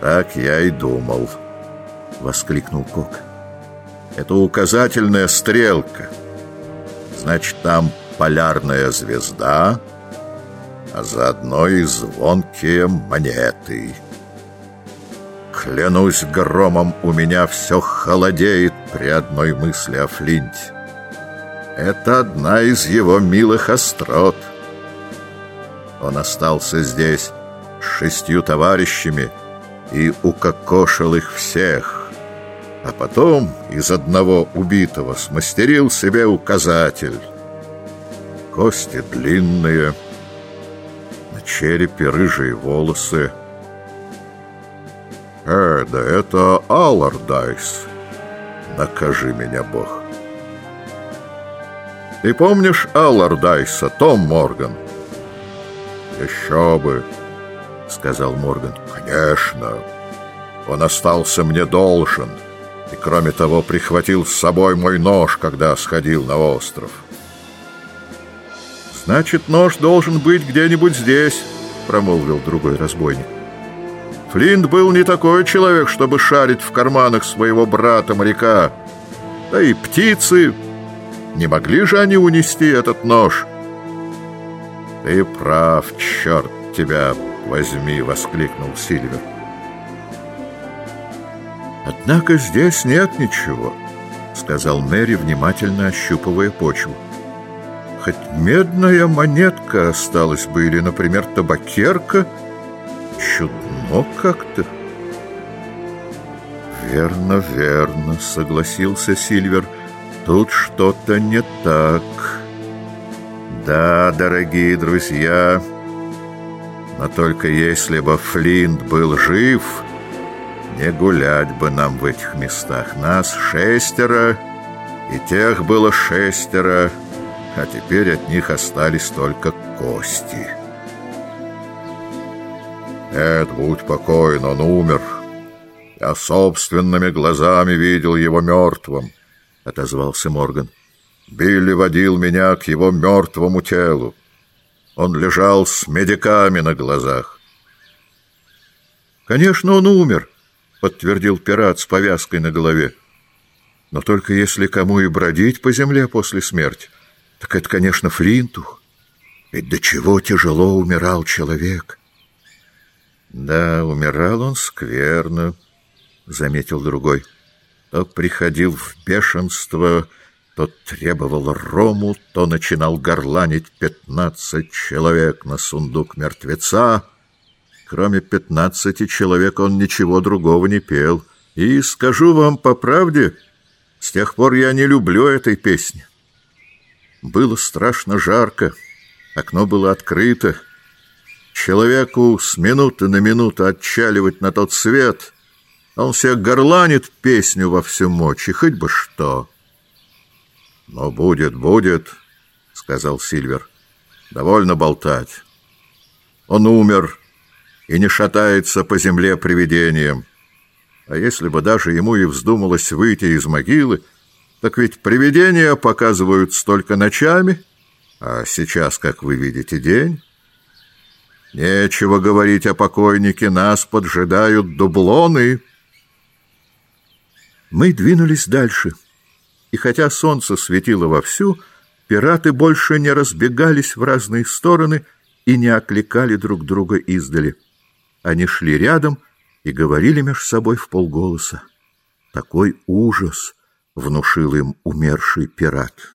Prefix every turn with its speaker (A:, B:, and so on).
A: Так я и думал, воскликнул Кок. Это указательная стрелка. Значит, там полярная звезда, а заодно и звонкие монеты. Клянусь громом, у меня все холодеет при одной мысли о Флинте. Это одна из его милых острот. Он остался здесь с шестью товарищами и укокошил их всех. А потом из одного убитого смастерил себе указатель. Кости длинные, на черепе рыжие волосы. Э, да это Аллардайс. Накажи меня, Бог. Ты помнишь Аллардайса, Том Морган? Еще бы, сказал Морган. Конечно. Он остался мне должен. И, кроме того, прихватил с собой мой нож, когда сходил на остров. «Значит, нож должен быть где-нибудь здесь», — промолвил другой разбойник. Флинт был не такой человек, чтобы шарить в карманах своего брата-моряка. Да и птицы... Не могли же они унести этот нож? Ты прав, черт тебя возьми, — воскликнул Сильвер. Однако здесь нет ничего, — сказал Мэри, внимательно ощупывая почву. Хоть медная монетка осталась бы, или, например, табакерка, чудно как-то. «Верно, верно», — согласился Сильвер. «Тут что-то не так». «Да, дорогие друзья, но только если бы Флинт был жив, не гулять бы нам в этих местах. Нас шестеро, и тех было шестеро, а теперь от них остались только кости». «Нет, будь покоен, он умер. Я собственными глазами видел его мертвым», — отозвался Морган. «Билли водил меня к его мертвому телу. Он лежал с медиками на глазах». «Конечно, он умер», — подтвердил пират с повязкой на голове. «Но только если кому и бродить по земле после смерти, так это, конечно, Флинту. Ведь до чего тяжело умирал человек». Да, умирал он скверно, заметил другой. То приходил в бешенство, то требовал рому, то начинал горланить пятнадцать человек на сундук мертвеца. Кроме пятнадцати человек он ничего другого не пел. И скажу вам по правде, с тех пор я не люблю этой песни. Было страшно жарко, окно было открыто, Человеку с минуты на минуту отчаливать на тот свет, он себе горланит песню во всю мочь, и хоть бы что. — Но будет, будет, — сказал Сильвер. — Довольно болтать. Он умер и не шатается по земле привидением. А если бы даже ему и вздумалось выйти из могилы, так ведь привидения показывают столько ночами, а сейчас, как вы видите, день. Нечего говорить о покойнике, нас поджидают дублоны. Мы двинулись дальше, и хотя солнце светило вовсю, пираты больше не разбегались в разные стороны и не окликали друг друга издали. Они шли рядом и говорили между собой в полголоса. Такой ужас внушил им умерший пират.